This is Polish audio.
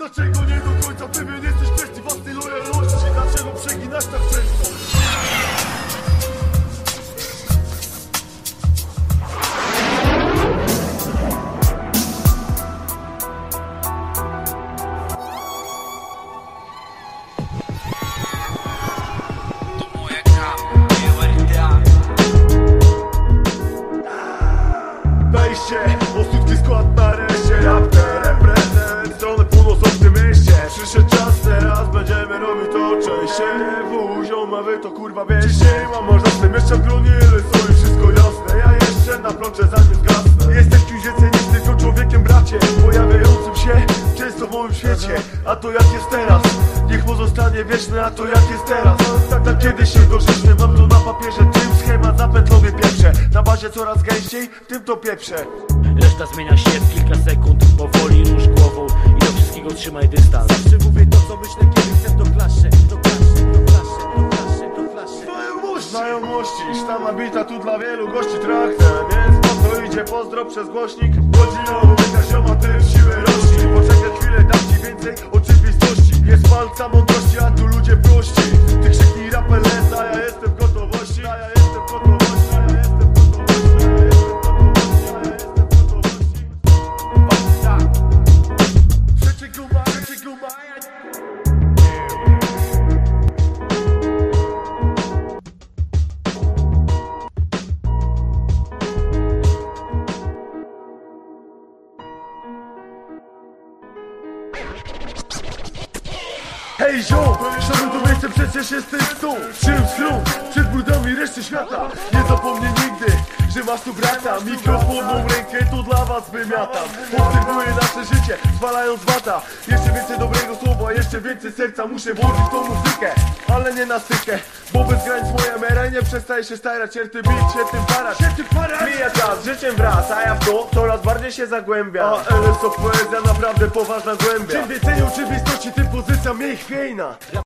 Dlaczego nie do końca pewien jesteś kwestii własnej lojalności? Dlaczego przeginasz tak często? Wejście, osódki skład częściej Wuziom, a wy to kurwa wieście Mam można w tym jeszcze w gronie, ale sobie wszystko jasne. Ja jeszcze na plącze zanim zgasnę. Jesteś kimś więcej niż tylko człowiekiem, bracie. Pojawiającym się często w moim świecie. A to jak jest teraz? Niech pozostanie wieczne, a to jak jest teraz? Tak, tak kiedyś się dorzeczny, mam to na papierze. Tym schemat zapętlowy pieprze? Na bazie coraz gęściej, w tym to pieprze. Reszta zmienia się w kilka sekund. Powoli rusz głową i do wszystkiego trzymaj dystans. Zawsze mówię to co myślę kiedy chcę to klaszę Znajomości, sztama bita tu dla wielu gości traktem Więc po to idzie pozdro przez głośnik. Chodzi o mówika zioma, tym siłę rości. Poczekaj chwilę, dam ci więcej oczywistości. Jest palca mądrości, a tu ludzie prości Hej ziom, szanowny to miejsce przecież jest ten stół Czym schron, przed brudami reszty świata. Nie zapomnij nigdy, że masz tu brata. Mikrofon, mą rękę, to dla was wymiatam Obserwuję nasze życie, zwalając bata Jeszcze więcej dobrego jeszcze więcej serca Muszę włożyć tą muzykę, ale nie na stykę. Bo bez granic moja mera nie przestaje się starać. Cierty beat, się tym parać, się tym parać Mija czas, życiem wraz, a ja w to coraz bardziej się zagłębiam. A LS to poezja, naprawdę poważna głębia. Czym więcej oczywistości, tym pozycja mniej chwiejna